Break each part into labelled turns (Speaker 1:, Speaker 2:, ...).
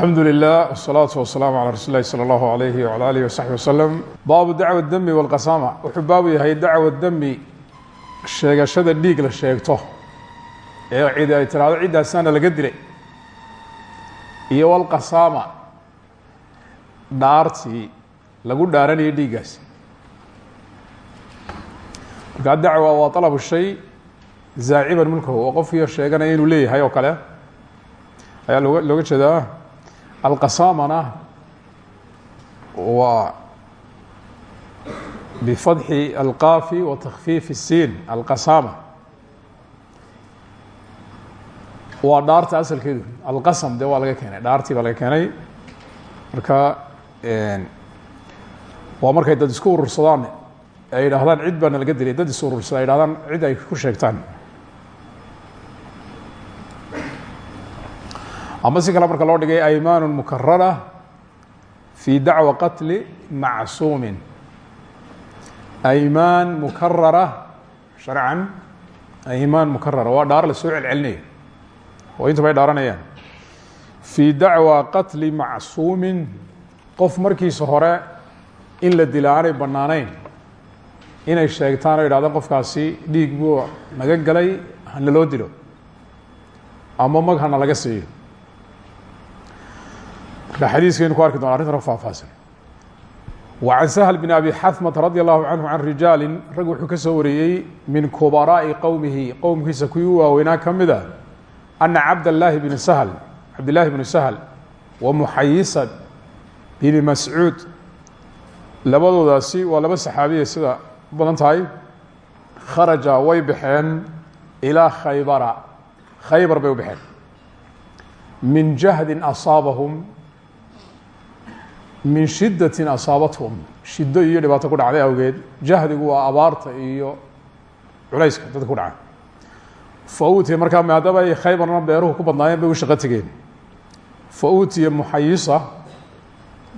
Speaker 1: alxamdu lilah wsalaatu wasalaamu calaa rasuuli lahi sala allahu alayhi wala alihi wasaxbi wasalam baabu dacwa demi walqasama wuxuu baabu yahay dacwa demi sheegashada dhiig la sheegto ee cid ay tiraahdo ciddaasaana laga dilay. Iyo walqasaama dhaartii lagu dhaaranayo dhiiggaas. Markaa dacwa waa alabu shay zaaciban mulkahu oo qofkiio sheeganaya inuu leeyahay oo kale. Ayaa looga looga jeedaa alqasaamana waa bifadxi alqaafi wa takfiif الsiin alqasaama waa dhaarta asalkeedu alqasam de waa laga keenay dhaartii baa laga keenay. Marka waa markay dad isku urursadaan ay yidhaahdaan cid baana laga dilay dad is urursada ay yidhahdaan cid ay ku sheegtaan ama si kale marka loo dhigay aymaan mukarara fi dacwa qatli macsuumin. Aymaan mukarara sharcan aymaan mukarara waa dhaar la soo celcelinayo oo inta bay dhaaranayaan. Fii dacwa qatli macsuumin. Qof markiisa hore in la dila aanay bannaanayn. Inay sheegtaan oo yidhahdaan qofkaasi dhiig buu naga galay hana loo dilo. Ama mag hana laga siiyo xadiiskaynu ku arki doona arrintan faahfaahsan wa can sahl bn abi xahmata radi allahu canhu can rijaali rag wuxuu ka soo wariyey min kubaraa'i qowmihi qowmkiisa kuwii u waaweynaa ka mid a ana cabdallaahi bn sahl cabdillaahi bnu sahl wa muxayisa bini mascuud labadoodaasi waa laba saxaabiya sida u badan tahay kharaja way baxeen ilaa khaybara. Khaybar bay u baxeen. Min jahdin asaabahum min shidatin asaabathum. Shido iyo dhibaato ku dhacday awgeed. Jahdigu waa abaarta iyo culayska dadka ku dhaca fa utiya markaa maadaba ay khaybarna beeruhu ku badnaayeen bay u shaqo tegeen fa utiya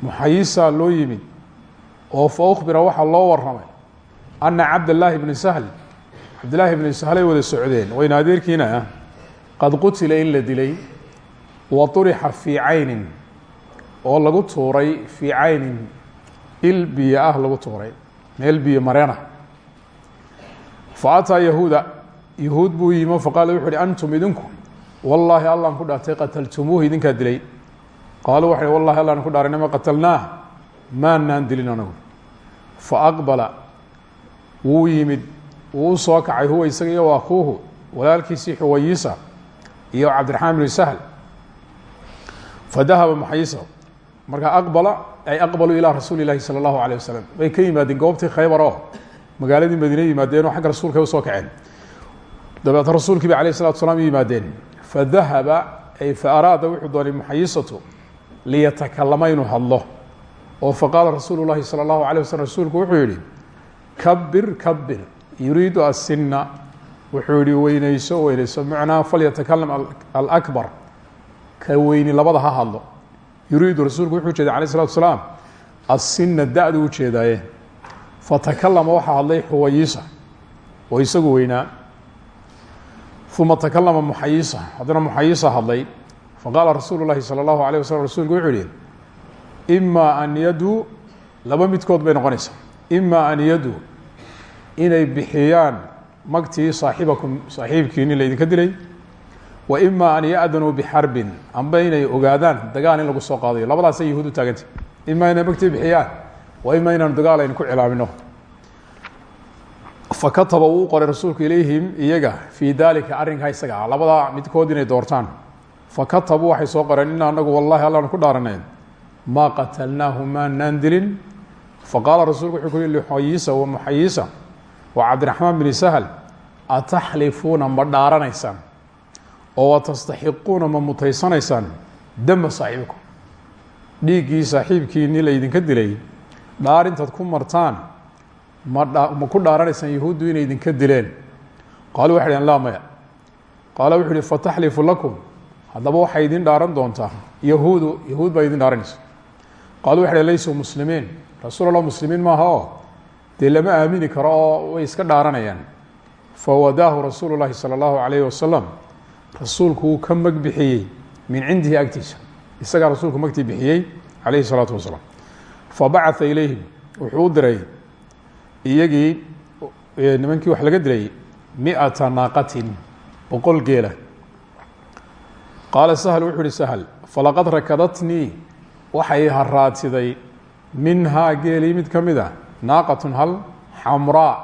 Speaker 1: muxayisa loo yimid oo fa ukbira waxaa loo waramay ana cabdallaahi bni sahl cabdillaahi bni sahlay wada socdeen. Wayna adeerkiina qad qutila in la dilay wa طurixa fii caynin oo lagu tuuray fii caynin il biyo ah lagu tuuray meel biyo mareena. Fa ataa yahuuda yahuud buu yimo faqaala wuxu antum idinku wallaahi allaan ku dhaartay qataltumuuhu idinkaa dilay. Qaaluu waxay wallahi allaan ku dhaaray nama qatalnaah maanaan dilin anagu. Fa aqbala wuu yimid wuu soo kacay huwa isaga iyo waakuuhu walaalkiisii xuwayiisa iyo cabdiraxmaan bnu sahl. Fadahaba muxayisa marka aqbala ay aqbaluu ilaa rasuuli ilahi sala allahu alay wasalam way ka yimaadeen goobtii khaybar oo magaaladii yimaadeen oo rasuulka ay u soo kaceen. Dabeetna rasuulkii bay alayh salatu slam yimaadeen. Fadahaba ay fa araada wuxuu doonay muxayisatu liyatakalama inuu hadlo. Oo faqaala rasuulu llahi sala allahu alayh rasuulku wuxuu yihi kabir kabir yuriidu asinna wuxuu yihi weynayso weynayso macnaa falyatakalam alakbar. Ka weyni labada ha hadlo yuriidu rasuulku wuxuu jeeday alayه الsalatu salaam asina da-du u jeedaaye fatakalama waxaa hadlay xuwayiisa oo isagu weynaa uma takalama muxayisa haddana muxayisa hadlay faqaala rasuulu lahi salى اllahu alيه waslm rasuulku wuxuu yihi ima an yaduu laba midkood bay noqonaysaa ima an yaduu inay bixiyaan magtii saaxibakum saaxiibkiini laydinka dilay wa ima an ya-danuu bixarbin amba inay ogaadaan dagaal in lagu soo qaadayo. Labadaasay yahuud u taagantay. Ima inay magtii bixiyaan. Wa ima inaanu dagaal aynu ku cilaamino fakataba wuu qoray rasuulku ilayhim iyaga fii dalika arrinkaa isaga. Ah labadaa midkood inay doortaan. Fakatabuu waxay soo qoreen ina anagu wallahi allaanu ku dhaaranay maa qatalnaahu maanaan dilin? Faqaala rasuulku wuxuu ku lixayisa wa muxayisa wa cabdiraxmaan bni sahl ataxlifuuna ma oo watastaxiquuna ma mutaysanaysaan dama saaxiibkum dhiiggii saaxiibkiini laydinka dilay dhaar ku martaan ma ma ku dhaaranaysaan yahuuddu inay idinka dileen. Qaaluu waxay dhaheen laa maya. Qaala wuxu uhi lakum. Haddaba waxay idin dhaaran doontaa yahuudu yahuud baa idin dhaaranaysa. Qaaluu waxay dhhen muslimiin. Rasuul muslimiin maaha oo? Dee aamini karo way iska dhaaranayaan. Fawadaahu rasuulu llahi salى اllahu alayh wasalam rasuulku wuu ka mag bixiyey min cindihi agtiisa. Isagaa rasuulku magtii bixiyey calayhi الsalaatu wasalaam. Fabacaa ilayhim wuxuu u diray iyagii nimankii wax laga dilay miata naaqatin boqol geela. Qaala sahl wuxuu ihi sahl falaqad rakadatnii waxay haraatiday minhaa geelii ka mid a naaqatun hal xamraa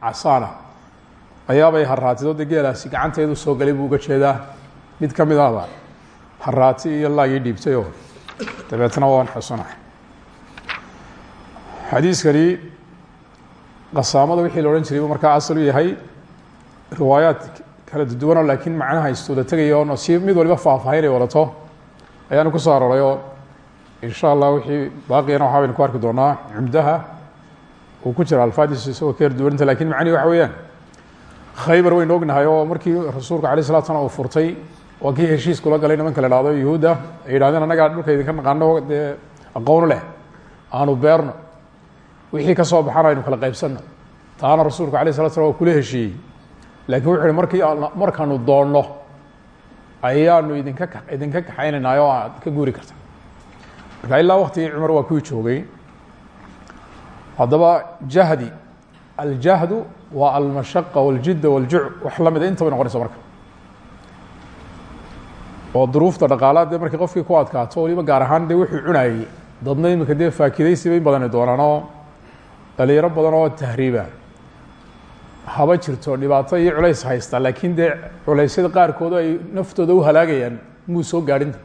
Speaker 1: casaana ayaabay haraatido de geelaasi gacanteedu soo galay buu uga jeedaa. Mid ka mid ahba haraati iyo laagii dhiibtay oo dabeetna waan xusanahay xadiiskani qasaamada wixii la odhan jiray buu markaa asal u yahay. Riwaayaad kala duwanoo laakiin macnaha istuuda tegaya oo si mid waliba faahfaahin ay wadato ayaanu ku soo arooray oo insha allah wixii baaqiyana waxaa baynu ku arki doonaa cumdaha uu ku jira alfaadiisu isagoo ka yarduwaninta laakiin macnihi waxa weeyaan khaybar waynu ognahay oo markii rasuulka alay slat slam uu furtay waa kii heshiis kula galay nimanka la hahdo yuhuudda ay yidhahdeen annagaa dhulka idinka naqaano aqoon leh aanu beerno wixii ka soo baxana aynu kala qaybsanno. Taana rasuulku alay slat slam waa kula heshiiyey. Lakin wuxu markii markaanu doonno ayaanu idinka idinka kaxaynaynaa oo aad ka guuri karta marka ilaa waktigii cumar waa kuwii joogay. Haddaba jahdi aljahdu waa almashaqa waاljidda wاljuc wax la mida intaba noqonaysa marka. Oo duruufta dhaqaalaad dee markii qofkii ku adkaato waliba gaar ahaan dee wuxuu cunayey. Dadna imika dee faakidaysi bay badani doonaan oo dhalinyaro badan oo tahriiba. Haba jirto dhibaato iyo culays haysta laakiin dee culaysyada qaarkood ay naftooda u halaagayaan muu soo gaadhinta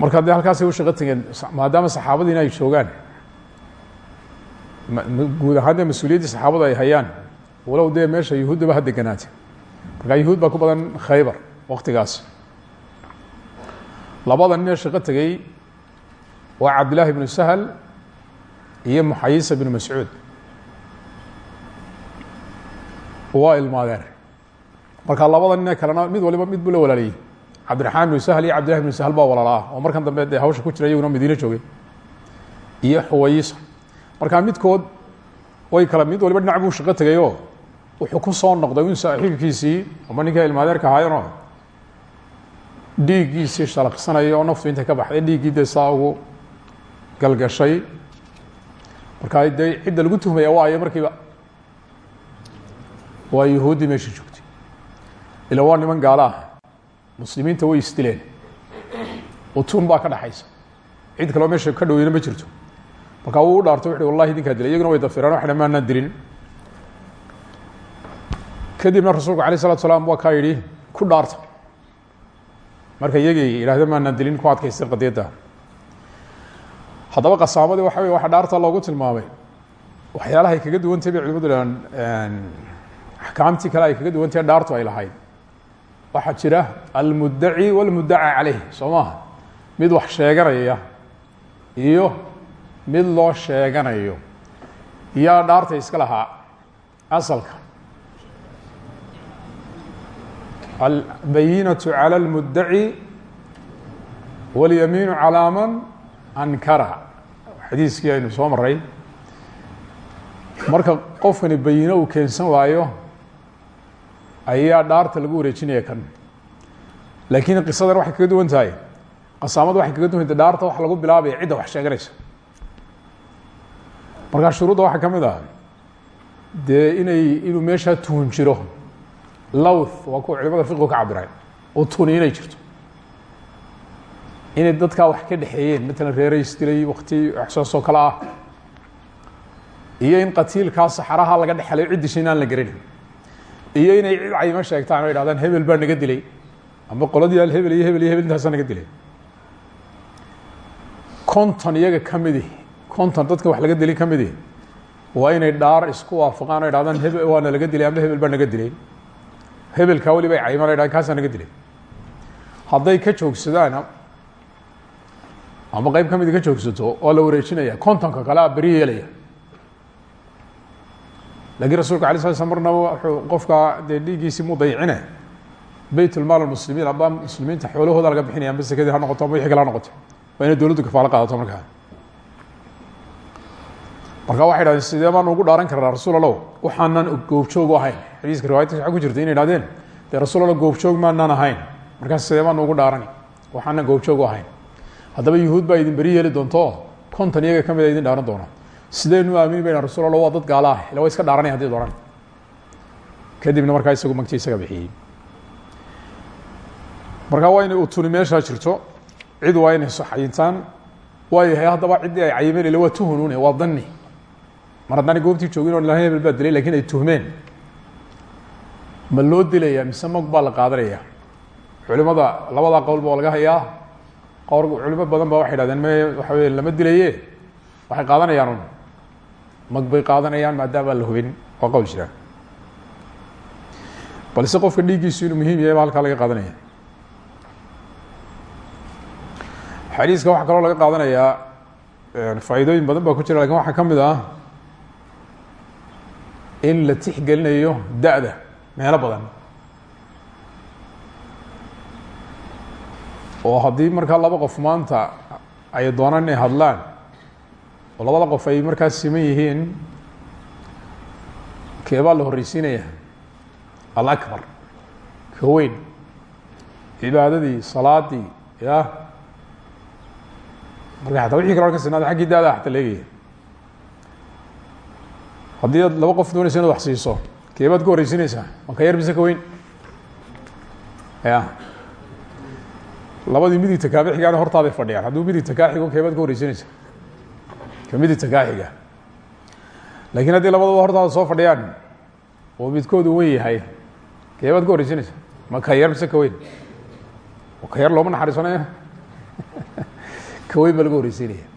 Speaker 1: marka u shaqo maadaama saxaabadiina ay joogaan guud ahaan dee mas'uuliyaddii saxaabadu ay hayaan walow dee meesha yuhuuddaba ha deganaate markaa yuhuud baa ku badan khaybar waktigaas labada nin ee shaqo tegey waa cabdillaahi bnu sahl iyo muxayisa bnu mascuud. Waa ilmaadeen. Marka labada nin ee kalena mid waliba mid buu la walaaliyey cabdiraxmaan bnu sahl iyo cabdillahi bnu sahl baa walaalaa oo markan dambe dee hawsha ku jira iyaguna madiine joogay. Iyo xuwayisa markaa midkood way kala mid waliba dhinac buu shaqo tegayoo wuxuu ku soo noqday in saaxiibkiisii ama ninka ilmaadeerka ahaayeenoo dhiiggiisii shalaqsanaya oo naftu intay ka baxday dhiiggii dee saa ugu galgashay. Markaa dee cidda lagu tuhmaya waayo markiiba. Waa yuhuuddii meesha joogtay. Ila waa niman gaalo ah. Muslimiinta way isdileen utuun baa ka dhaxaysa. Cid kaleo meesha ka dhoweyna ma jirto markaa wuu u dhaartay wallahi idinkaa dilay iyaguna way dafireen waxna maanaan dilin. Kadibna rasuulku alay slatu salaam waa kaa ku dhaarta marka iyagii yidhahda maanaan dilin ku adkaystay qadiyadda. Haddaba qasaamadii waxa wey waxa dhaarta loogu tilmaamay. Waxyaalahay kaga duwantay bay culimadu axkaamtii kale ay kaga duwantahe dhaartu ay lahayd. Waxaa jira almuddaci walmuddaca caleyh soo maha mid wax sheeganaya iyo mid loo sheeganayo. Yaa dhaarta iska lahaa asalka. Albayinatu calى اlmudaci walyamiinu calaa man ankara. Xadiiskii aynu soo maray marka qofkani bayino uu keensan waayo ayaa dhaarta lagu wareejinaya kan. Laakiin qisadan waxay kaga duwan tahay. Qasaamada waxay kaga duwanta dhaarta waxa lagu bilaabaya cidda wax sheeganaysa markaa shuruudda waxaa ka mid ah dee inay inuu meeshaa tuhun jiro. Lowth waa kuwa culimada fiqigu ka cabireen oo tuni inay jirto. Inay dadkaa wax ka dhexeeyeen matalan reerays dilay wakti waxsaasoo kale ah. Iyo in qatiilkaa saxaraha laga dhexelayo cid dishay in aan la garanin iyo inay cid cayma sheegtaan oo yidhahdaan hebel baa naga dilay. Ama qoladii al hebel iyo hebel iyo hebel intaasaa naga dilay. Konton iyaga ka midi konton dadka wax laga dilay ka midi waa inay dhaar isku waafaqaan o yidhahdaan hebel waana laga dilay ama hebel baa naga dilay. Hebelkaa weliba ay caymaan o yidhahdaan kaasaa naga dilay. Hadday ka joogsadaan ama qeyb ka midi ka joogsato waa la wareejinaya kontonka kale a beri yeelaya. Lakiin rasulka alay sla slam marnaba wuxuu qofka dee dhiiggiisii mu dayicine beyt ulmaal muslimiin aba muslimiinta xoolahooda laga bixinaya amba sekadii ha noqoto ama wixii kale ha noqoto waa inay dowladdu kafaalo qaadato markaa marka waxay dhahdeen sidee baan ugu dhaaran karnaa rasuul allow waxaanan goobjoog ahayn. Xadiiska riwayadka waxa ku jirta inay idhahdeen dee rasuul allow goobjoog maanaan ahayn. Markaas sidee baanu ugu dhaarani? Waxaanan goobjoog ahayn. Haddaba yuhuud baa idin beri yeeli doonto konton iyaga ka mida idin dhaaran doona. Sideynu aamini bayna rasul alla waa dad gaala ah. Ila iska dhaaranay haddii doran kadibna markaa isagu magti isaga bixiyey. Markaa waa inay utuni meeshaa jirto cid waa inay xayintaan waayahay haddaba ciddii ay cayimeen ila waa tuhunune waa dani mar goobtii joogin o ilahay hebel dilay laakiin ay tuhmeen. Ma loo dilaya mise baa la qaadanaya? Culimada labadaa qowl ba laga hayaa? Qowr culimo badan ba waxay hahdeen me waxa wey lama dilaye waxay qaadanayaan un qaadanayaan maadaama la hubin. Waa qowl jira. Balse qofka dhiiggiisu inuu muhiim yahay ba laga qaadanaya. Xadiiska waxaa kaloo laga qaadanayaa faa'iidooyin badan baa ku jira laakiin waxaa ka mid ah in la tixgelinayo da-da meelo badan. Oo haddii markaa laba qof maanta ay doonaan inay hadlaan oo labada qof ay markaa siman yihiin keebaa la horreysiinaya alakbar ka weyn. Cibaadadii salaadii ya marka xataa wixii ka sinaada xaggii da-da haddii aad laba qof doonaysa inaad wax siiso keebaad ka horreysiineysaa ma ka yar mise ka weyn? Ya labadii midigta kaama xigaana hortaaday fadhiyaan. Hadduu midigta kaa xigo keebaad ka horreysiineysa ka midigta kaa xiga laakiin haddii labadaba hortaada soo fadhiyaan oo midkoodu wen yahay keebaad ka horreysiineysa ma ka yar mise ka weyn? Ka yar looma naxariisanayo ka weyn baa laga horreysiinaya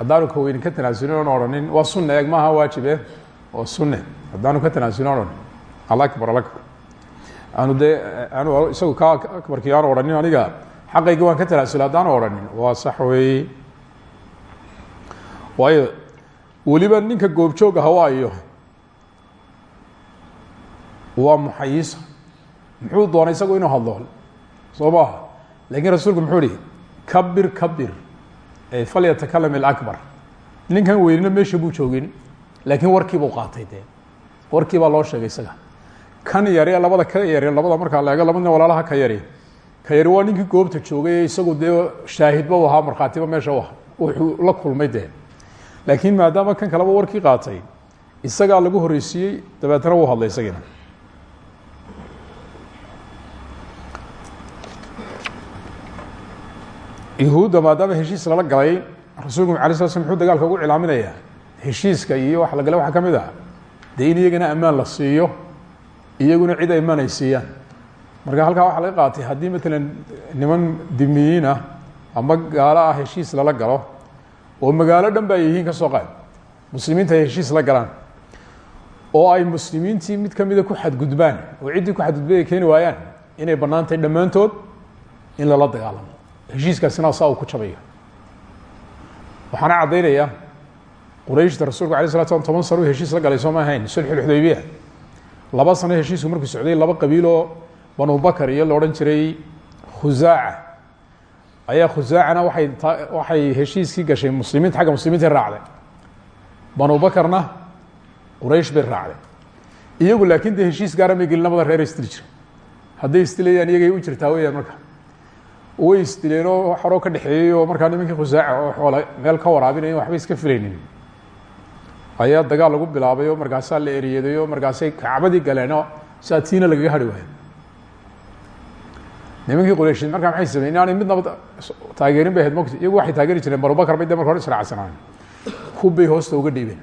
Speaker 1: haddaanu ka weyni ka tanaasulin oon odhanin waa sunne eeg maaha waajibe waa sunne. Haddaanu ka tanaasulin odhan alakbar alakbar aanu dee aanu isagu ka akbarkii aanu odhanin aniga. Xaqayga waan ka tanaasulay haddaanu odhanin. Waa sax weeye. Waayo weliba ninka goobjoog aha waayo. Waa muxayisa. Muxuu doonay isagu inuu hadlo? Soo maaha laakiin rasuulku muxuu kabir kabir falyatakalam ilakbar ninkan weynina meesha buu joogin laakiin warkii buu qaatay dee. Warkii baa loo sheegay isaga. Kan yari labada ka yari labada markaa la eego labadna walaalaha ka yari ka yari waa ninkii goobta joogay isagu dee shaahidba u ahaa markhaatiba meesha u wuxuu la kulmay dee. Laakiin maadaama kan kaleba warkii qaatay isagaa lagu horreysiiyey dabeetana wuu hadlay isagiina yahuudda maadaama heshiis lala galay rasuulku ala sla sl muxuu dagaalka ugu cilaaminayaa? Heshiiska iyo waxa la galay waxaa ka mid ah? La siiyo iyaguna cid ay siiyaan. Marka halkaa waxaa laga qaatay haddii matalan niman dimiyiin ah ama gaalo ah heshiis lala galo oo magaalo dhan ay yihiin ka soo qaad muslimiinta heshiis la galaan oo ay muslimiintii mid kamida ku xadgudbaan oo ciddii ku xadgudbay ay keeni waayaan inay bannaan tahay dhammaantood in lala dagaalamo heshiiskaasina saa uu ku jabayo. Waxaana caddaynaya qurayshta rasuulku alay slat slam toban sano u heshiis la galay soo ma ahayn sulxulxudaybiya laba sano heshiisku markuu socday laba qabiiloo banu bakar iyo la odhan jiray khusaaca ayaa khusaacana waay waxay heshiiskii gashay muslimiinta xagga muslimiinta raacday. Banu bakarna quraysh bay raacday. Iyagu laakiin dee heshiis gaara may gelin labada reer istili jira. Hadday istilayaan iyagay u jirtaa weyaan marka way isdileen oo xoroo ka dhexeeyey oo markaa nimankii oo xoola meel ka waraabinayn waxba iska filaynin. Ayaa dagaal lagu bilaabay oo markaasaa la eriyaday oo markaasay kacbadii galeen oo saa tiina lagaga hari waayo. Nimankii qureysheed markaa maxay sameyen inaanay midnaba taageerin bay ahayd iyagu waxay taageeri jireen barubakar bay de marka hore israacsanaan kubbay hoosta uga dhiibeen.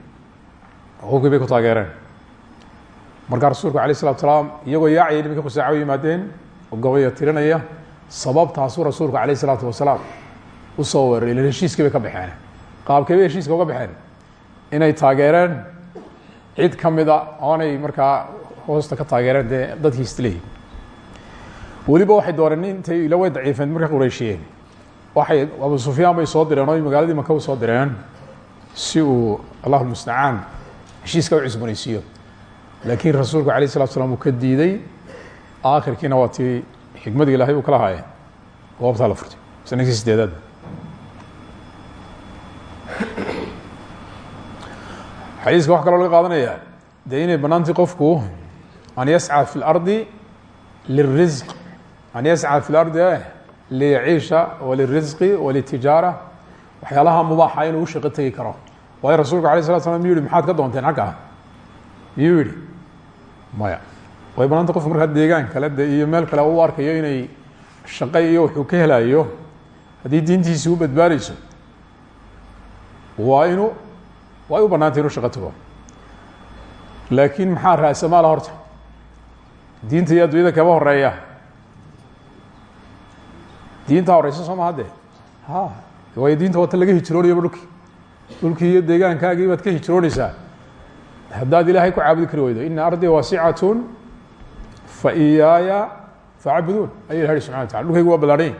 Speaker 1: Hubkii bay ku taageereen. Markaa rasuulku alayh isalatu salaam iyagoo yaacaya nimankii khusaaca u yimaadeen oo gabaya tirinaya sababtaasuu rasuulku alayh isalaatu wasalaam u soo weeraray ila heshiiskii bay ka baxeen. Qaabkay bay uga baxeen. Inay taageereen cid ka oonay markaa hoosta ka taageereen dee dadkii isleeyi weliba waxay dooreen intay ila way daciifeen markay qureyshiyeen waxay abu sufyaan bay soo direen oo magaaladii maka u soo direen si uu allahu lmustacaan heshiiska u cusboonaysiiyo. Laakiin rasuulku alayh isalatu slam uu ka diiday aakhirkiina waa tii xikmadii ilahay uu kala haayeen goobtaa la furtay sanadkii sideedaad xadiiska waxaa kaloo laga qaadanaya dee inay bannaantay qofku an yascى fi اlardi liلrisq an yascى fi lardi liyaciisha walirisqi walitijaara waxyaalaha mubaaxa inuu u shaqo tegi karo waayo rasuulku alay slat slam miyuu yihi maxaad ka doonteen xagga miyuu yihi maya way banaanta qofku markaa deegaan kale de meel kale u arkayo inay shaqo iyo wuxuu ka helayo haddii diintiisi u waa inu way u banaantay inuu shaqo laakiin maxaa raasamaala horta? Diinta iyo addunyada kaba horreeya diinta horeysa soo maha de diinta wata laga hijroonayaba dhulki. Dhulkii iyo deegaankaagii baad ka hijroonaysaa. Haddaad ilaahay ku caabudi kari weydo ina ardii waasicatun fa iyaaya facbuduun ayuu ilaha subxana wa tacala dhulkaygu waa ballaadhanya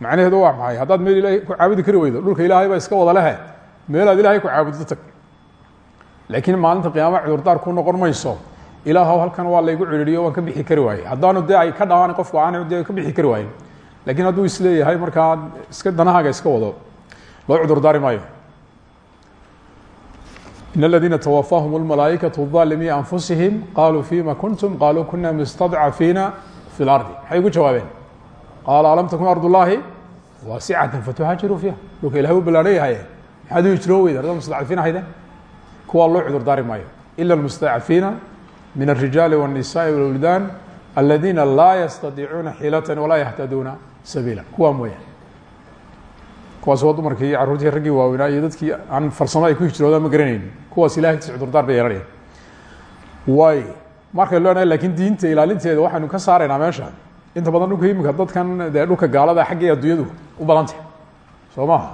Speaker 1: macnaheedu waa maxay? Haddaad meel ilahay ku caabudi kari weydo dhulka ilaahay baa iska wada lehe meelaad ilaahay ku caabuddo tag. Laakiin maalinta qiyaama cudurdaar ku noqon mayso ilaahw halkan waa laygu ciriiriyo waan ka bixi kari waaye. Haddaanu dee ay ka dhamaan qofku aanu dee ka bixi kari waayen lakiin hadduu is leeyahay markaa iska danahaaga iska wado. Loo cudurdaari maayo in اladiina twafahum اlmalaaئikaةu ظaalimii anfusihim qaluu fima kuntum qaluu kuna mustadcafiina fi اlardi maxay ugu jawaabeen qaala alam takun ard اllahi waasicata fatuhaajiruu fiiha dhulka ilahay u ballaadhan yahaye maxaad u hijroo weyda ardada mustadcafiin hayde kuwaa loo cudurdaari maayo ila اlmustadcafiina min الrijaali والnisaءi wاlwildaan aladiina laa yastadiicuuna xilata walaa yahtaduuna sabiila kuwaa mooyaan kuwaas waa dumarkii iyo carruurtii raggii waaweynaa iyo dadkii aan farsamo ay ku hijroodaan ma garanaynin kuwaas ilahay agtiisa cudurdaar bay yeelanayaan waay markay leenahay lakiin diinta ilaalinteeda waxaynu ka saaraynaa meesha. Inta badan dhulka imika dadkan dee dhulka gaalada xaggii adduunyadu u badantay soo maha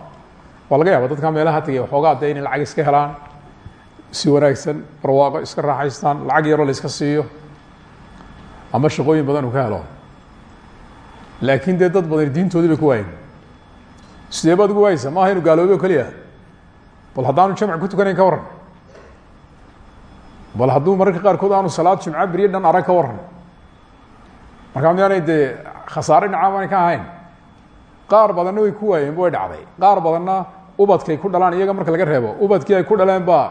Speaker 1: waa laga yaaba dadkan meelaha tegay waxoogaa dee inay lacag iska helaan si wanaagsan barwaaqo iska raaxaystaan lacag yaroo la iska siiyo ama shaqooyin badan uu ka helo. Laakiin dee dad badan diintoodii bay ku waayen sidee baad ugu waayeysa maaha inu gaaloobe o bal haddaanu jamc ku tukanayn ka warran. Bal hadduu mararka qaarkood aanu salaad jimco beryo dhan arag ka warran. Markaa miyaanay dee khasaare dhinaca aanay ka ahayn. Qaar badanna way ku waayeen way dhacday. Qaar badanna ubadkay ku dhalaan iyaga marka laga reebo ubadkii ay ku dhaleen baa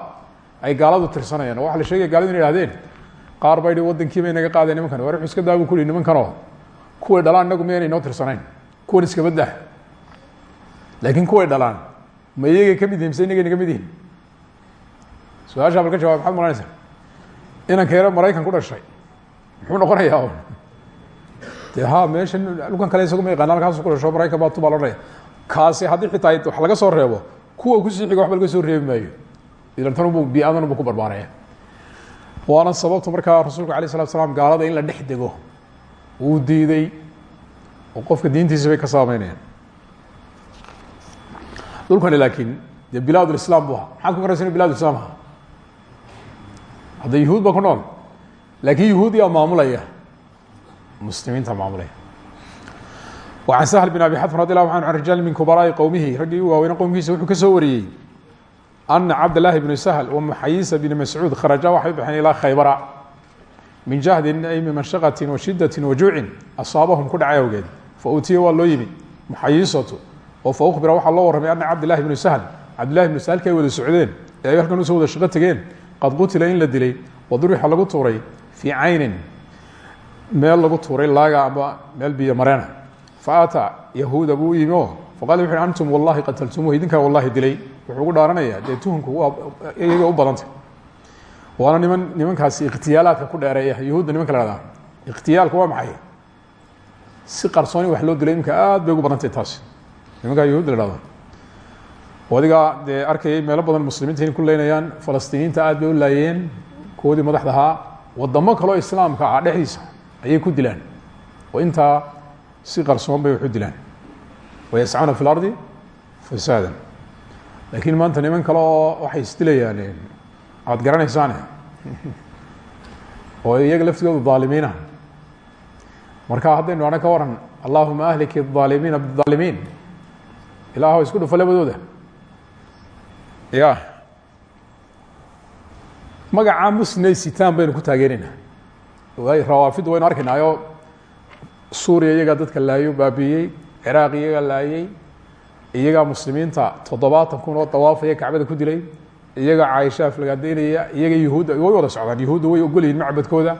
Speaker 1: ay gaaladu tirsanayeen. Oo la sheegaya gaaladu ina ihahdeen qaar bay hi wadankii bay naga qaadeen nimankan. War wuxuu iska daabu ku hi nimankanoo kuway dhalaan inagu miyaynay noo tirsanayn? Kuwan iska baddah laakiin kuway dhalaan ma iyagay ka mid yihiin mise inagay naga mid yihiin su'aashaa bal ka jawab maxaad maraykan ku dhashay muxuu noqonayaa de ha dhulkan kale isagu ma yaqaana halkaasu ku dhasho maraykan baa tubaa loodhanaya kaasi haddii xitaa wax laga soo reebo kuwa ku sii xiga waxba laga soo reebi maayo idan tanbu bi-adan bu ku barbaaraya waana sababta markaa rasuulku alay slatu slam gaalada in la dhex dego uu diiday oo qofka diintiisa bay ka saameynayaan dhulkani laakiin dee bilaad islam bu ahaa maxaad ku garaysa inu bilad islam aha hadda yuhuud ba ku nool laakiin yuhuud yaa maamulaya muslimiinta maamulaya وعن سهل بن أبي xطف رضي الله عنه عن رجال من كبراء qowmihi raggii u waaweyna qowmkiisa wuxuu ka soo wariyey أنa cabd للahi بن سهل ومxayisa بن masعوud khرaجa waxay u baxeen ilaa khaybra min jahdin ay min manshaqaةi وashidaةi وajuucin asaabahum ku dhacay awgeed fautiya waa loo yimi muxayisatu oo faubira waxaa loo warramay ana cabdillahi ibnu sahl cabdillahi ibnu sahlka ay wada socdeen ee ay halkan u soo wada shaqo tegeen. Qad qutila in la dilay wadurixa lagu tuuray fii caynin meel lagu tuuray laaga ama meel biyo mareena. Fa aataa yahuuda buu u yimi oo faqal wuxu antum wallahi qataltumuuh idinkaa wallahi dilay. Wuxuu gu dhaaranaya dee tuhunku iyaga u badantay. Waana niman nimankaasi ikhtiyaalaadka ku dheereeya yahuudda nimanka la hahdaa ikhtiyaalku waa maxay? Si qarsooni wax loo dilay iminka aad bay ugu badantay taasi nimankaa yahuudda la hahda oo adigaa dee arkayay meelo badan muslimiinta inay ku leynayaan falastiiniinta aad bay u laayeen kuwoodii madaxda ahaa wadamo kaleo islaamka ah dhexdiisa ayay ku dilaan oo intaa si qarsoon bay wax u dilaan wayascuna fi lardi fasaada laakiin maanta niman kale oo waxay isdilayaan aada garanaysaane oo iyaga laftigoodu dhaalimiina marka haddaynu ana ka waran allahuma ahliki الظaalimiina bالظaalimiin ilaahw isku dhufa labadooda. Ya. Magacaa musnay sitaan baynu ku taageerayna. Rawaafidda waynu arkaynaayo. Suuriya iyagaa dadka laayo baabiiyey ciraaq iyagaa laayey iyagaa muslimiinta toddobaatan kun oo dawaafaya kacbada ku dilay iyagaa caaisha aflagaadeynaya iyaga yuhuudda way wada socdaan. Yuhuudda way ogolyihin macbadkooda.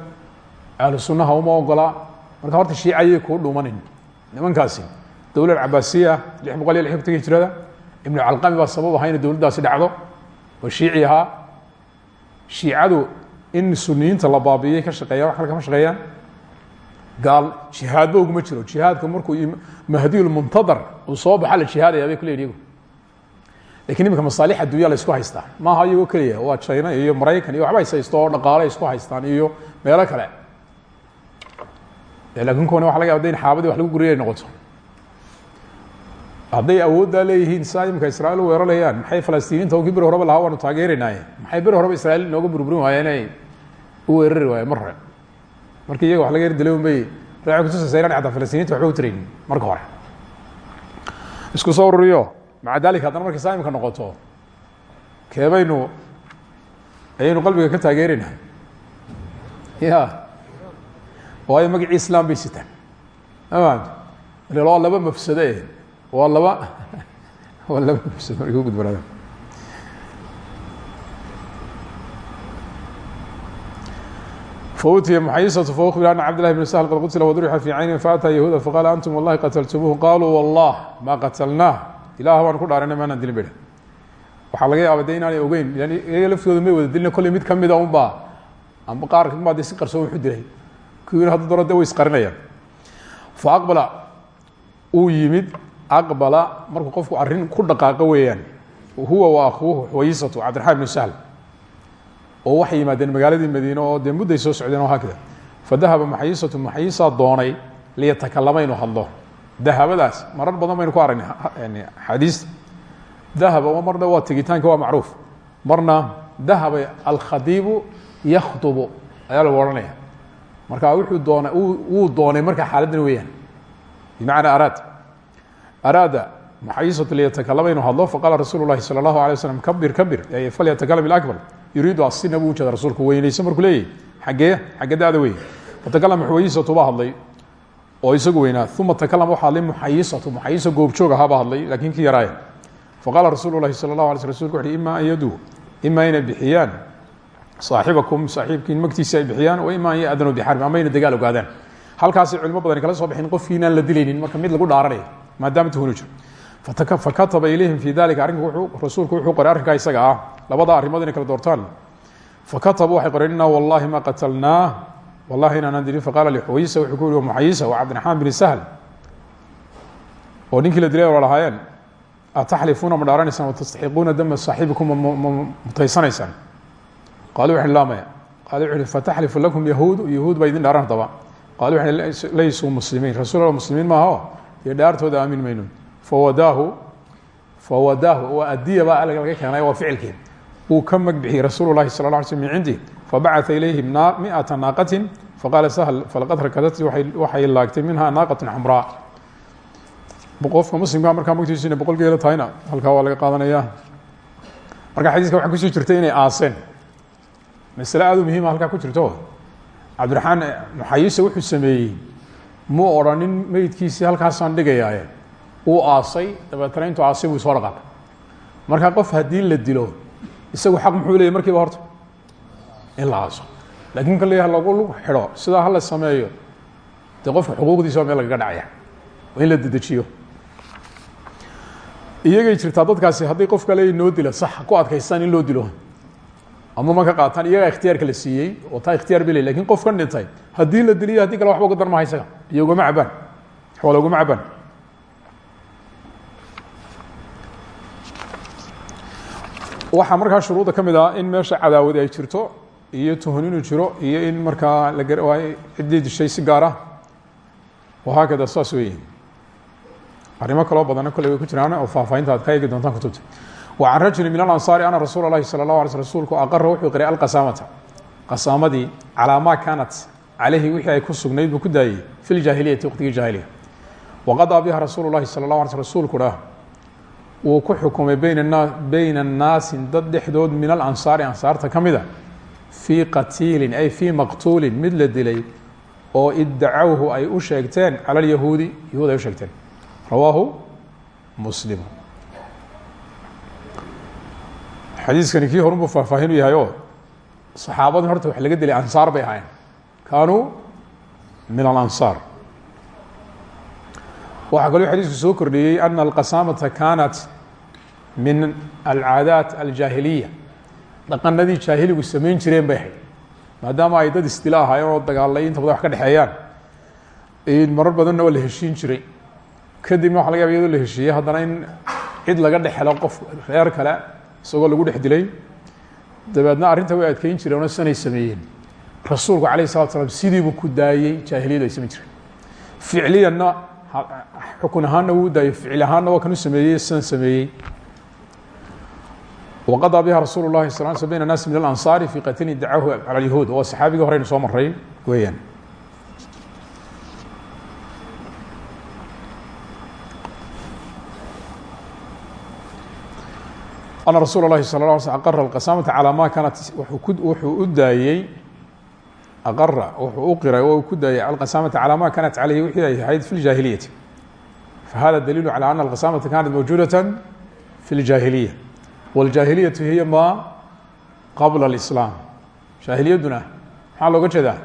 Speaker 1: Ahlu sunnaha uma ogola. Marka horta shiica ayay kuu dhuumanin. Nimankaasi dowlad cabaasiya lix boqol iyo lix calqami baa sabab ahaa inay dowladdaasi dhacdo oo shiici ahaa. Shiicadu in suniyiinta la baabiiyey ka shaqeeya wax kale kama shaqeeyaan. Gaal jihaadba uguma jiro. Jihaadka markuu mahdiyulmuntadar uu soo baxa la jihaadaya bay kuleyihin iyagu. Lakin imika masaalix addunya la isku haystaa maaha iyagoo keliya? Waa china iyo maraykan iyo waxba haysto oo dhaqaale isku haystaan iyo meelo kale. Lakin kuwana waxa laga yaba in xaabadii wax lagu guriyay noqoto hadday awooddaa leeyihiin saa imika israail u weerarayaan maxay falastiiniinta kii beri horeba lahaa waanu taageerinaaye maxay beri horeba israail inooga burburin waayeen inay u weerari waayeen mar hore markii iyaga wax laga yar dilay un bay raci kutusaysa inan xataa falastiiniinta waxba u tirayn marka hore. Isku soo ururiyo. Maca dalika haddana markay saa imika noqoto keebaynu ayaynu qalbiga ka taageerina ya waayo magacii islam bay sitaan waa laba mafsado e waa laba waa laba mafsado markay ku gudbanaada فوتي محيصة فأخبر أن عبد الله بن سهل قد قتل وضرح في عينه فأتى يهودا فقال أنتم والله قتلتموه قالوا والله ما قتلناه ilaah baan ku dhaarana maanaan dilin beh waxaa laga yaaba de inaanay ogeyn yani iyaga laftooda may wada dilina kolley mid kamida un baa amba qaar baa de si qarsoon wuxu dilay kuwiina hadda doro de way isqarinayaan fa aqbala uu yimid aqbala markuu qofku arrin ku dhaqaaqo weeyaan huwa wa akhuuhu xuwaysatu cabdiraxmaan ibnu sahl. Oo waxay yimaadeen magaaladii madiine oo dee soo socdeen oo haakada fadahaba maxayisatu maxayisaa doonay liyatakallama inuu hadlo. Dahabadaas marar badan baynu ku aragnay xadiista dahaba marna waa tegitaanka waa macruuf. Marna dahaba alkhadiibu yakhdubu ayaa lagu odhanaya. Marka wuxuu doona wuu doonay marka xaaladdan weeyaan. Bimacnaa araad araada maxayisatu liyatakallama inuu hadlo faqaala rasuulu llahi sala allahu alay waslam kabir kabir falyatakalam ilakbar yuriidu asina buu ujeeda rasuulku weynayso markuu xaggee xagge da-da wey fatakalama xuwayisatu baa hadlay oo isagu weynaa uma takalama waxa hadlay muxayisatu muxayisa goobjoog ahaa baa hadlay laakiin ki yaraaya faqaala rasuulu lahi sala اlahu alay sl rsulku wuxu ima an yaduu ima inay bixiyaan ay wa ima an yadanuu bixarbi ama ayna dagaal ogaadaan halkaasay culimo badani kala soo bixin qofkii inaan la dilaynin marka mid lagu dhaaranayo maadaama tuhunu jiro. Fakataba ilayhim fi dalika arrinka rasuulku wuxuu qoray arrinkaa isaga ah labada arrimood kala doortaan. Fakatabu waxay wallahi ma qatalnaa. Wallahi inaanaan dilin faqaala lixuwayisa wuxuu ku yihi muxayisa waa cabdiraxmaan bin sahl. Oo la dilay waa lahaayeen ataxlifuuna ma dhaaranaysaan watastaxiquuna dama saaxibikum ma mutaysanaysaan? Qaalu waxu laa maya qalu wuxu lakum yahuudu yahuud baa idin dhaaran haddaba. Qalu waxu laysuu muslimiin rasuul muslimiin maaha dee dhaartooda aamin mayno fawadaahu fawadaahu waa adiya baa laga keenay waa ficilkii wuu ka mag bixiyey rasuulu lahi sala la alay slm min cindi fabacaa ilayhim miata naaqatin. Faqaala sahl falaqad rakadatni waxay laagtay minha naaqatun xamraa. Qofka muslimka markaa magtiisu inay boqol geela tahayna halkaa waa laga qaadanaya. Marka xadiiska waxaa ku soo jirtay inay aaseen. Masale aad u muhiima halkaa ku jirto. Cabdiraxmaan muxayisa wuxuu sameeyey muu odhanin meydkiisii halkaasaan dhigayaaye. Wuu aasay dabeetana intuu aasay buu soo dhaqaaqay marka qof haddii la dilo isagu xaq muxuu leeyay markiiba horta? In la aaso. Lakin kan leeyaha lagu xidho sidaa hala sameeyo dee qofka xuquuqdiisa waa meel lagaga dhacaya. Waa in la dedejiyo. Iyagay jirtaa dadkaasi haddii qof kale noo dila sax ku adkaystaan in loo dilo ama ma ka qaataan iyagaa ikhtiyaarka la siiyey oo taa ikhtiyaar bel laakiin qof ka dhintay. Haddii la diliyo haddii kale waxba uga darmaha isaga iyo ugama cabaan xoola ugama cabaan waxaa markaa shuruudda ka mid ah in meesha cadaawadi ay jirto iyo tuhun inuu jiro iyo in markaa la ciddii dishay si gaar ah wahaakada saas weeye. Arrimo kaloo badana kolley way ku jiraan oo faahfaahinta aad ka eegi doontaan kutubta wa can rajuli min alansaari ana rasuula اllahi salى اllah alay sl rsulku aqara wuxuu qiray alqasaamata qasaamadii calaa maa kaanat calayhi wixii ay ku sugnayd buu ku daayey fi ljaahiliyati waqtigii jaahiliya waqadaa biha rasuulu llahi salى اlah alay sl rsulkuna wuu ku xukumay bayna bayna annaasi dad dhexdood min alansaari ansaarta ka mida fii qatiilin ay fii maqtuulin mid la dilay oo iddacawhu ay u sheegteen cala alyahuudi yahuud ay u sheegteen rawaahu muslim xadiiskani kii horunbuu faahfaahinu yahay oo saxaabadin horta wax laga dilay ansaar bay ahaayeen. Kaanuu min alansaar. Waxaa kaloo xadiisku soo kordhiyey ana alqasaamata kaanat min alcaadaat aljaahiliya. Dhaqanadii jaahiligu samayn jireen bay ahayd. Maadaama ay dad istila ahaayeen oo dagaalay inta wax ka dhexeeyaan marar badanna waa heshiin jiray. Kadibna waxa laga yaba la heshiiyey haddana in cid laga dhex helo qof reer kale isagoo lagu dhex dilay. Dabeedna arrinta way adkeyn jireen oo sanay sameeyeen. Rasuulku alayh salatu slam sidiibuu ku daayey jaahiliyadu ay samayn jireen ficliyanna xukun ahaanna wuu waa kanu sameeyey san sameeyey. Waqadaa biha rasuul lahi sal sl bayna naasi min alansaari fi qatlin dacahu cala lyahuud waa saxaabigii horeynu soo maray weeyaan ana rasuul اlahi sal ه sl aqara اqasaamata calى ma kaanat wuxuu u daayey aqara wuxuu u qiray oo ku daayey alqasaamata calى ma kanat calayhi wixii ay ahayd fi اljaahiliyati fahada daliilu calى ana alqasaamata kanat mawjuudaة fi اljaahiliya wاljaahiliyatu hiya ma qabla اlislaam jaahiliyaduna maxaa looga jeedaa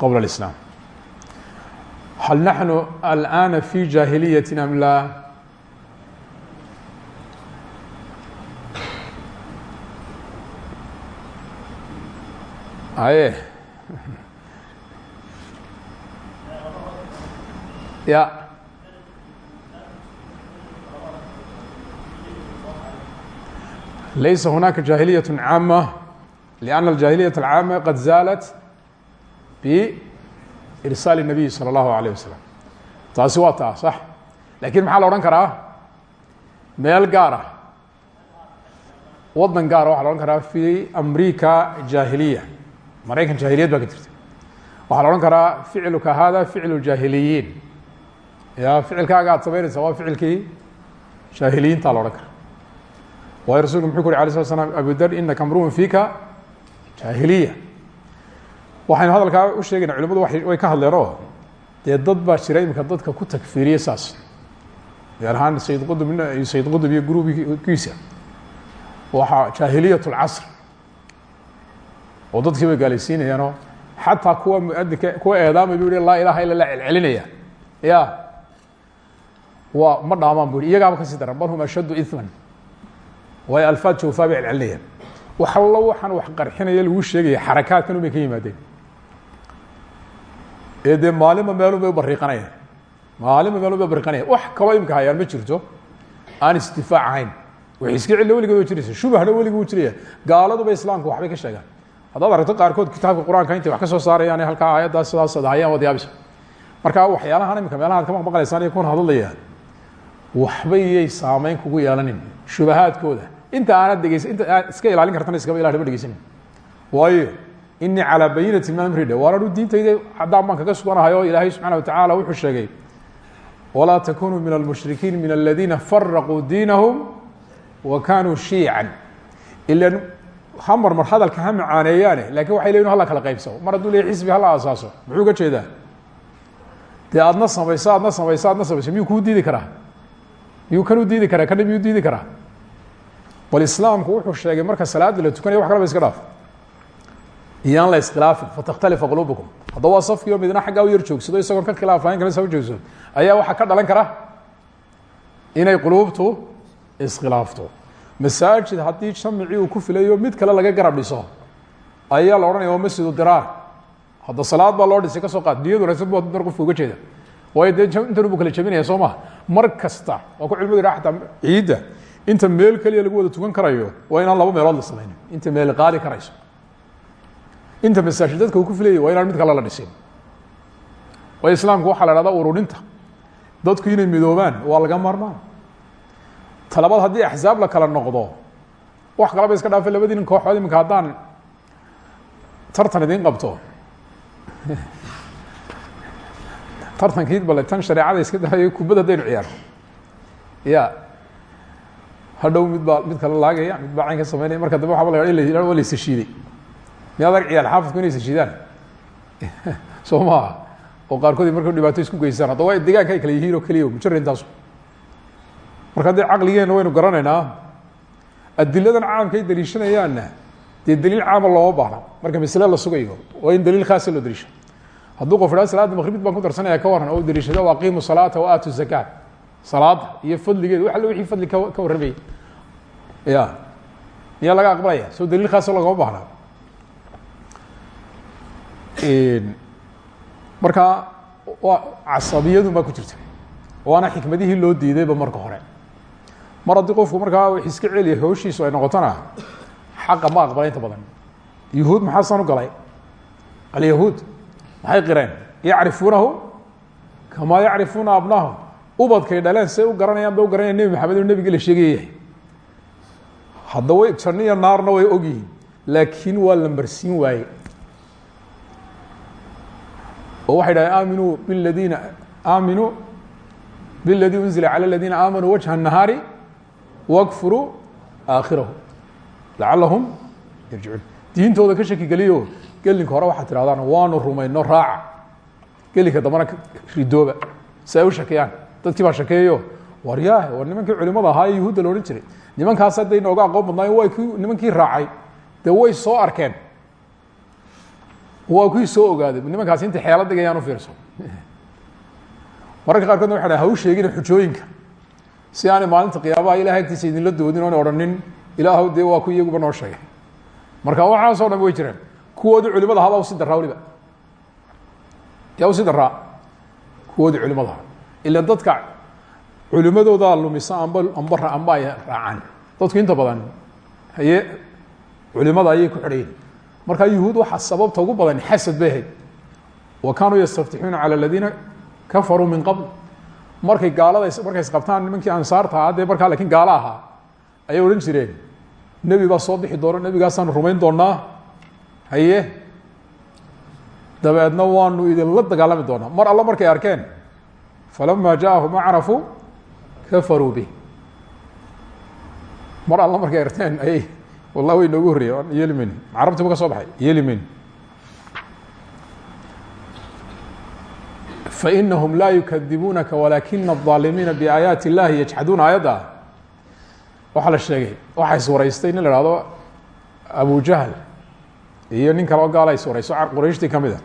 Speaker 1: qabla اlislaam hal naxnu alآana fi jaahiliyati am la aye ya laysa hunaaka jaahiliyaة caamة لأn الجاhiliyaة الcaamة qad zaalat بإrsaal النabiy salى الlahu عalيه waslم taasi waa taa sax lakin maxaa la odhan karaa meel gaar ah wadan gaara waxa la odhan karaa fi amrika jaahiliya maraykan jahiliyad baa ka jirta la odhan karaa ficluka hada ficlu jaahiliyiin. Ya ficilkaaga aad samaynaysa waa ficilkii jaahiliyiinta la odhan kara waayo rasulku muxuu ku uri slam abu dar inaka mruun fika jaahiliya. Waxaynu hadalkaa u sheegayna culimadu way ka hadleen oo dad baa jira imika dadka ku takfiiriye saas. Gaar ahaan sayid qudub sayid qudub iyo gruubkiisa waxaa jaahiliyat اlcasr oo dadkii bay gaalaysiinayaanoo xataa kuwa muadinka kuwa eedaamay bu laa ilaha illa la celcelinaya ya. Waa ma dhaamaan bu iyagaaba ka sii daran. Bal hum ashaddu iman waayo alfaad jawfaa bay celcelinayaan wax allo waxaan wax qarxinaya lagu sheegaya xarakaadkan ubay ka yimaadeen. Ee dee maalinba meelun bay u bariiqanayaan maalinba meelun bay bariiqanayaan wax kaloo imika hayaan ma jirto. Aan isdifaac ahayn. Waxay iska celina weligeed wa jiraysa shubahna weligii u jiraya gaaladuba islaamka waxbay ka sheegaan haddaad aragto qaarkood kitaabka qur'aanka intay wax ka soo saarayaan halkaa aayaddaas sidaas ad hayaan waad yaabisa marka waxyaalahan imika meelaha ad ka maqmaqlaysaan iyo kuna hadlayaan waxba iyay saameyn kugu yeelanin shubahaadkooda. Inta aanad dhegeysa inta aad iska ilaalin kartana iskaba ilah haba dhegeysanin waayo inii calaa bayinati min amri dhe waananu diintayda haddaan baan kaga suganahay oo ilaahay subxana watacala wuxuu sheegay walaa takunuu min almushrikiin min aladiina faraquu diinahum wa kanuu shiican. Ilan ha marmar hadalka ha macaaneeyaane laakiin waxay leyihin hala kala qaybsao mar hadduu leeyahy xisbi hala asaaso muxuu uga jeedaa? Dee aadna samayso aadna samayso aadna samayso miyuu kuu diidi karaa? Miyuu kan u diidi karaa? Kana miyuu diidi karaa? Bal islaamku wuxuu sheegay marka salaada la tukanaya wax kala ba iska dhaaf. Iyaan la iskhilaafin fatakhtalifa quluubukum. Haddaba waa safkiio midna xaggaa u yar joogsado isagoon ka khilaafayn kale sa u joogsado ayaa waxaa ka dhalan kara? Inay quluubtu iskhilaafto masaajid haddii jamicii uu ku filayo mid kale laga garab dhiso ayaa la odhanaya waa masjidu diraar. Hadda salaad baa loo dhisay ka soo qaad. Niyad wanaagsan bu mar qofka uga jeeda. Waayo dee intan bu kala jabinaya soo maha mar kasta waa ku cilmigu yidhaha xataa ciidda inta meel keliya lagu wada tukan karayo waa inaan laba meelood la samaynin. Inta meel qaadi karayso. Inta masaajid dadka uu ku filayay waa inaan mid kale la dhisin. Waayo islaamku waxaa la hahda ururinta dadku inay midoobaan waa laga maarmaan talabaad haddii axsaab la kala noqdo wax kalaba iska dhaafa labadii nin kooxood iminka haddaan tartan idiin qabto. Tartankii bale tan shareecada iska daayo kubad haddaynu ciyaarno ya hadhow mid baa mid kala laagaya mid baa cayn ka sameynaya marka dambe waxaba la in la waa la isashiiday miyaad arg ciyaal xaafidku inay isashiidaan soo maaha oo qaarkood marka dhibaato isku geystaan hadda waa deegaanka ay kala yihiin oo keliya mujarad intaasu marka haddii caqligeenna waynu garanaynaa adiladan caamka ay daliishanayaanna dee daliil caama looma baahna. Marka masle la sugayo waa in daliil khaasa loo daliisha hadduu qof idhaa salaada maqribid baan ku darsanaya ka waran oo dariishado o aqiimu salaata wa aatu zakaat. Salaada iyo fadligeeda wax alle wixii fadli ka warramayay ya miyaa laga aqbalaya? Soo daliil khaasoo lagama baahna. Marka waa casabiyadun baa ku jirta waana xikmadihii loo diidayba marka hore mar haddii qofku markaa wax iska celiya hawshiisu ay noqotona xaqa ma aqbala inta badan yahuud maxaa san u galay alyahuud maxay qireen yacrifuunahu kamaa yacrifuuna abnaahum ubadkay dhaleen say u garanayaan bay u garanaya nebi maxamed inuu nebigii la sheegaya yahay hadda way janno iyo naarna way ogyihiin laakiin waa la marsiin waaye oo waxay dhahdeen aaminuu biladiina aaminuu biladii unzila calى اladiina aamanuu wajha الnahaari wakfuruu aakhirahu lacalahum yarjicuun diintooda ka shaki geliyo gelinka hore waxaad tihahdaan waanu rumayno raaca gelinka dambana ridooba si ay u shakiyaan dadkii baa shakeeyo war yaah war nimankii culimada ahaa ee yahuudda la odhan jiray nimankaas hadday nooga aqoon badnaayo way k nimankii raacay dee way soo arkeen waa kuwii soo ogaaday nimankaas intay xeelo digayaan u fiirso mararka qaarkoodna waxa ha u sheegina xujooyinka si aanay maalinta qiyaabaha ilahay agtiisa idinla doodin oona odhanin ilaahw dee waa ku iyaguba noo sheegay. Marka waxaasoo dhan way jiraan kuwoodii culimada ahaa baa usi daraa waliba yaa usi daraa kuwoodii culimada ila dadka culimadoodaa lumisa amba amba amba ay raacaan. Dadku inta badan haye culimada ayay ku xidhayin markaa yuhuud waxaa sababta ugu badan xasad bay wa kaanuu yastaftixuuna calى aladiina kafaruu min qabl markay gaalada markay isqabtaan nimankii ansaarta ahaa dee markaa lakiin gaalo ahaa ayay odhan jireen. Nebi baa soo bixi doona nebigaasaan rumayn doonaa haye. Dabeedna waanu idinla dagaalami doonaa. Mar alla markay arkeen falama jaaahum acrafuu kafaruu bih mar alla markay arteen ayay wallah way noogu horreeye yeeli mayno carabtiba ka soo baxay? Yeeli mayno fainahum laa yukadibuunaka walakina الظaalimiina biaayaati اllahi yajxaduuna aayadda waxaa la sheegay waxaa iswaraystay nin la hahdo abu jahl iyo nin kale oo gaala iswarayso qurayshtii kamid a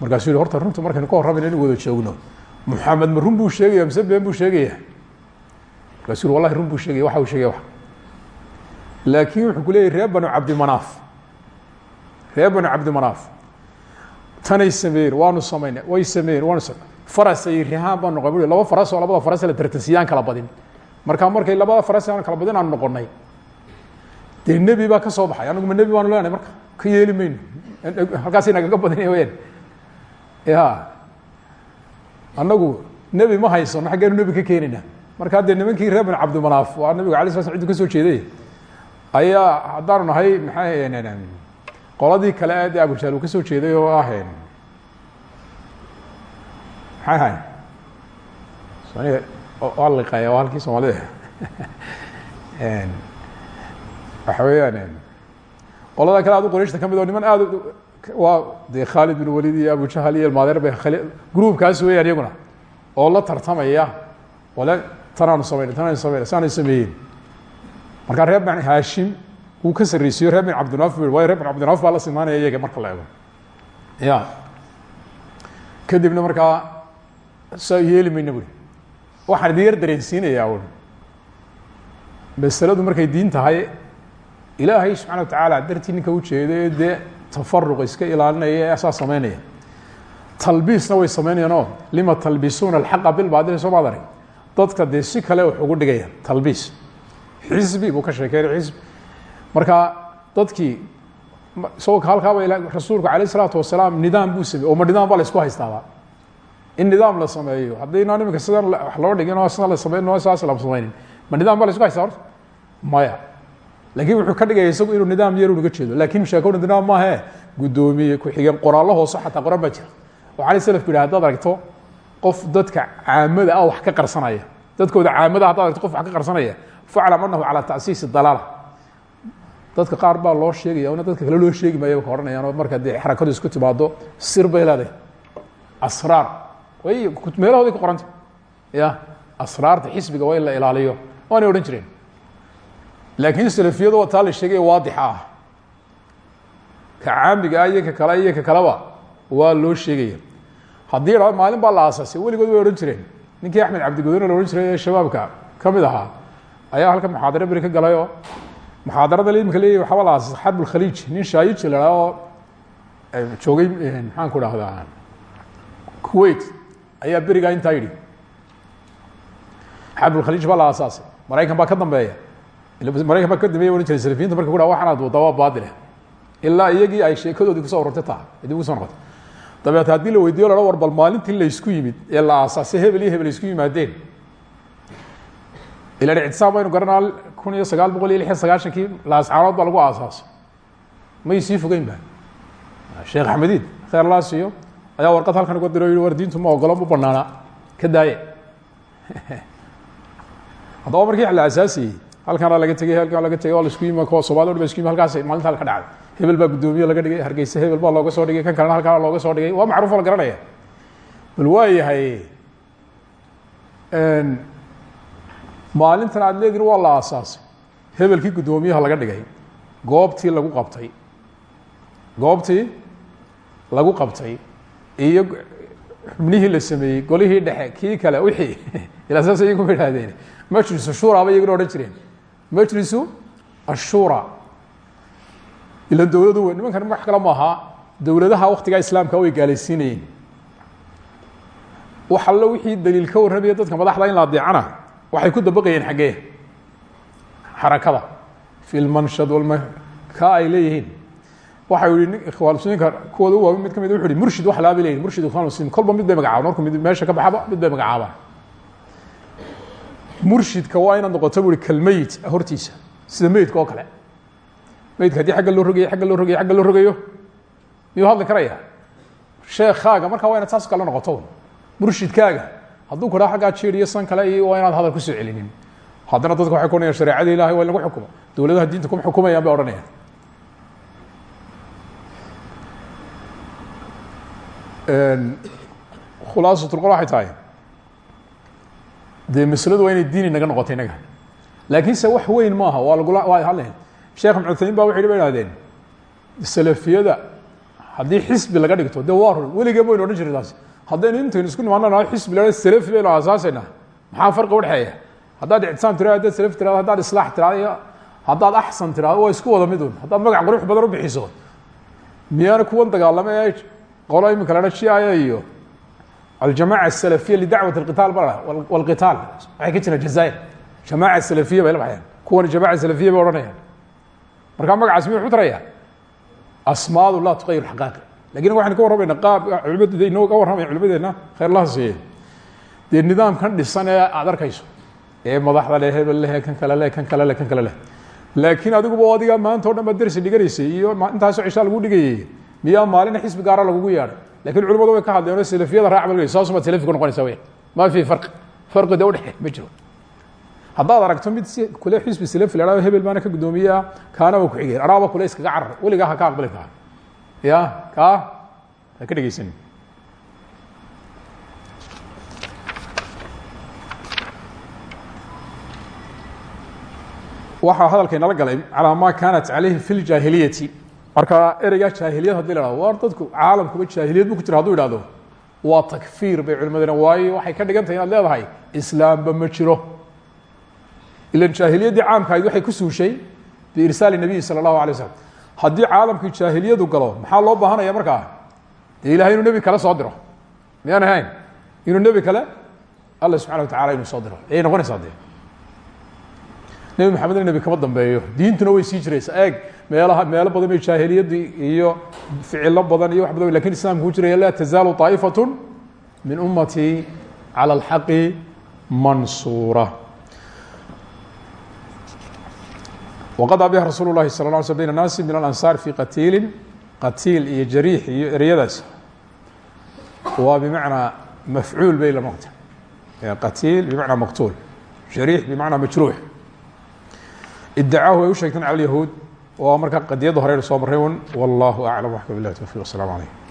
Speaker 1: markaasuu yihi horta runta markaynu ka warramayna inu wada joogno muxamed ma run buu sheegaya mise been buu sheegaya markaasuu yihi wallahi run buu sheegaya waxa uu sheegaya wa laakiin wuxuu ku leeyahy reer banu cabdimanaaf reer banu cabdimanaaf tanay sameeyeen waanu samayna way sameeyeen waanu sam faras ay rihaan baan noqon bui laba faras oo labada faras la tartansiyaan kala badin. Markaa markay labada faras aan kala badin aanu noqonay. Dee nebi baa ka soo baxay anagu ma nebi baanu leenahay marka ka yeeli mayno. Halkaasay nagaga badinaya weyaan ya annagu nebi ma haysano xaggeenu nebi ka keenayna. Markaa dee nimankii reer banu cabdimanaaf waa nabiga alay sla sl ciddu ka soo jeeday ayaa haddaanu nahay maxay qoladii kale de abujahl uu ka soo jeeday oo ah maxay ahay soniga waa liqaya waa halkii soomaalida waxa weeyaan qolada kale aad u qoreyshta ka mid oo niman aad waa de khaalid bin walid iyo abujahal iyo ilmaadeer bay groupkaas weeyaan iyaguna oo la tartamaya wale tanaanu samayna tanaanu samayna saanay sameeyeen markaa reer bani haashim wuu ka sarreysiyo reer bin cabdinaaf bu wayo reer bin cabdinaaf baa la simaanaya iyaga marka la ego ya. Kadibna markaa saa yeeli mayna buri. Waxaan idin yar dareensiinayaa un masaladu markay diin tahay ilaahay subxana wa tacaala dartii ninka ujeedo ee dee tafaruq iska ilaalinaya ee saa sameynaya. Talbiisna way sameynayaan oo lima talbisuuna alxaqa bilbaadili soo maad arag. Dadka dee si kale wax ugu dhigaya talbiis. Xisbi buu ka sheekeynay xisbi marka dadkii isagoo halkaaba rasuulku alayh isalaatu wasalaam nidaam buu samey oo ma nidaam baa isku haystaaba. In nidaam la sameeyo haddaynaan iminka sidan wax loo dhigin oo sidan la sameyn saas la sameynin ma baa isku haystaa horta? Maya. Laakiin wuxuu ka dhigaya isagu inuu nidaam yar unaga jeedo. Lakin sheekowna nidaam maahe guddoomiye ku-xigeen qoraallo hoose xataa qoran baa jira. Waxaana salafku yidhaha haddaad aragto qof dadka caamada ah wax ka qarsanaya dadkooda caamada haddaad aragto qof wax ka qarsanaya faclam anahu calaa tasiisi dalaala dadka qaar baa loo sheegaya ona dadka kale loo sheegi maaya ka odhanayaan oo marka dee xarakadu isku timaado sir bay leedahay. Asraar. Way meelahooday ku qoranta ya asraarta xisbiga waa la ilaaliyo. Waanay odhan jireen. Laakiin salafiyadu taa la sheegaya waadixa ah. Ka caamiga ah iyo ka kale iyo waa loo sheegaya. Haddii dhao maalin baa la aasaasay weligood way odhan jireen. Ninkii axmed cabdigodone la odhan jiray ee shabaabka ayaa halkan muxaadaro beri ka galay oo muxaadarada imika leeyahy waxaaba la aasasay xarb ulkhaliij nin shaayiji la dhaha oo joogay maxaan ku dhahdaa kuwait ayaa berigaa intaa yidhi. Xarbulkhaliij baa la aasaasay. Maraykan baa ka dambeeya. Maraykan baa ka dambeya ohan jiray salafiyiinta marka ku dhaha waxaan aad waddaa waa baadile ilaa iyagii ay sheekadoodii ku soo ururtay taha dib ugu soo noqotay. Dabeet haddii la weydiyo la war bal maalintii laysku yimid ee la aasaasay hebel iyo hebel isku yimaadeen. Ilan ictisaam baynu garanaa kun iyo sagaal boqol iyo lix iyo sagaashankii laascaanood baa lagu aasaasay. May sii fogeyn ba sheekh axmediid kheer laa siiyo. Ayaa warqad halkan uga diro yihi war diintu ma ogolo ma banaana ka daaye. Haddaba markii la asaasiyey halkaana laga tegey halkaan laga tegey waa la isku yimi kuwa somalida o dhan ba isku yimi halkaas maalintaa ka dhacday hebel baa guddoomiye laga dhigay hargeysa hebel baa looga soo dhigay kan kalena halkaana looga soo dhigay. Waa macruuf la garanaya. Bal waa yahay maalintan aad leedihin waa la aasaasay. Hebelkii guddoomiyaha laga dhigay. Goobtii lagu qabtay. Goobtii lagu qabtay. Iyo xubnihii la sameeyey golihii dhexe kii kale wixii. Ilaa saas iyaguma idhahdeen majlisu shura bay iyaguna odhan jireen. Majlisu ashura ila dowladu w nimankan wax kale maaha dowladaha waktigaa islaamka way gaalaysiinayeen. Wax allo wixii daliil ka warramaya dadka madaxda in la adeecana waxay ku dabaqayeen xaggee. Xarakada fi lmanshad walma ka ay leeyihiin. Waxa yihi nin ikhwaan muslimiinka kuwooda u waaweyn mid ka mid wuxu uhi murshid wax laaba leyihin murshid ikhwan muslimiin kolba mid bay magacaabaan. Markuu mid meesha ka baxaba mid bay magacaabaan. Murshidka waa inaad noqoto bu uhi kalmeyit hortiisa sida meydka oo kale. Meydka haddii agga loo rogayo agga loo rogayo agga loo rogayo. Miyuu hadli karaya. Sheekaaga markaa waa inaad saas kale noqoto. Murshidkaaga hadduu ku dhaha aggaa jiir iyo san kale iyo waa inaad hadal ku soo celinin. Haddana dadka waxay ku ohanayaan shareecada ilahay waa in lagu xukumo dowladaha diinta kuma xukumayaan bay odhanayaan. Khulaasatulqol waxay tahay dee masladu waa inay diini naga noqoto inaga laakiinse wax weyn maaha waa lagula waa hadlayn sheekh ibn cuthaymin ba waxay ba ihahdeen salafiyada haddii xisbi laga dhigto dee waa run weligee baynu odhan jiray taasi haddaynu intaynu isku nimaano xisbi la salafi baynu aasaasayna. Maxaa farqi udhexeeya haddaad ictisaam tirado haddaad salaf tirado haddaad islaax tirado iyo haddaad axsan tirado waa isku wada mid un. Haddaad magac qurux badan u bixiso. Miyaana kuwan dagaalame ee qolo iminka la dha shiaya iyo aljamaca asalafiya lidacwat alqitaal ba walqitaal. Waxay ka jiraan jazaa'ir jamaaca salafiya bay la baxayaan. Kuwan jamaca salafiya bay odhanayaan. Markaa magacaas miyuu xutaraya asmaadu laa tuqayir xaqaaqi laakiin waxaynu ka warramayna qaab culimad inoo ka warramaya culimadeena khayrlaha siiye dee nidaamkan dhisan ee aad arkayso ee madaxda leh hebel leh kan kale leh kan kale leh kan kale leh. Laakiin adiguba adiga maanta o dhan baad dersi dhiganaysay iyo intaasoo cishaa lagu dhigayay miyaa maalina xisbi gaara lagugu yeadhay laakiin culimadu way ka hadleen oo salafiyada raac ba saasumaad salafi ku noqonaysa wey ma fi farqi farqi de udhexe ma jiro. Haddaad aragto mid si kule xisbi salafi la hahdo hebel baana ka guddoomiyaa kaana waa ku-xigeen anaaba kule iskaga carar weligaa ha ka aqbali kaa ya kaa ha ka dhegeysanin waxaa hadalkaynala galay calaa ma kaanat calayhi fi ljaahiliyati marka ereygaa jaahiliyad haddii la hahdo war dadku caalamkuba jaahiliyad bu ku jira haduu ihahdo waa takfiir bay culimadena waayo waxay ka dhigan tahay inaad leedahay islaamba ma jiro. Ilan jaahiliyaddii caamka ahayd waxay ku suushay biirsaali nabiyi sala allahu alay slam haddii caalamkii jaahiliyadu galo maxaa loo baahanaya markaa dee ilahay inuu nebi kale soo diro miyaan ahayn inuu nebi kale alla subxana wa tacala inuu soo diro ayay noqonaysaa dee nebi maxamedna nebi kama dambeeyo diintuna way sii jiraysa eeg meelaha meelo badan oo jaahiliyadii iyo ficilo badan iyo wax badan lakin islaamku ku jiraya laa tazaalu طaa'ifaة min umatii calى اlxaqi mansuura Waqadaa biha rasuul اlahi sala ه sl bayna naasi min alansaar fi qatiili qatiil iyo jariix iyo ereyadaas waa bimacnaa mafcuul bay la noqota qatiil bimacnaa maqtuul jariix bimacnaa majruux idacaahu ay u sheegteen cala alyahuud waa markaa qadiyadda horeynu soo marray un wallahu aclam waxka bilah towfiq wasalaamu calaykum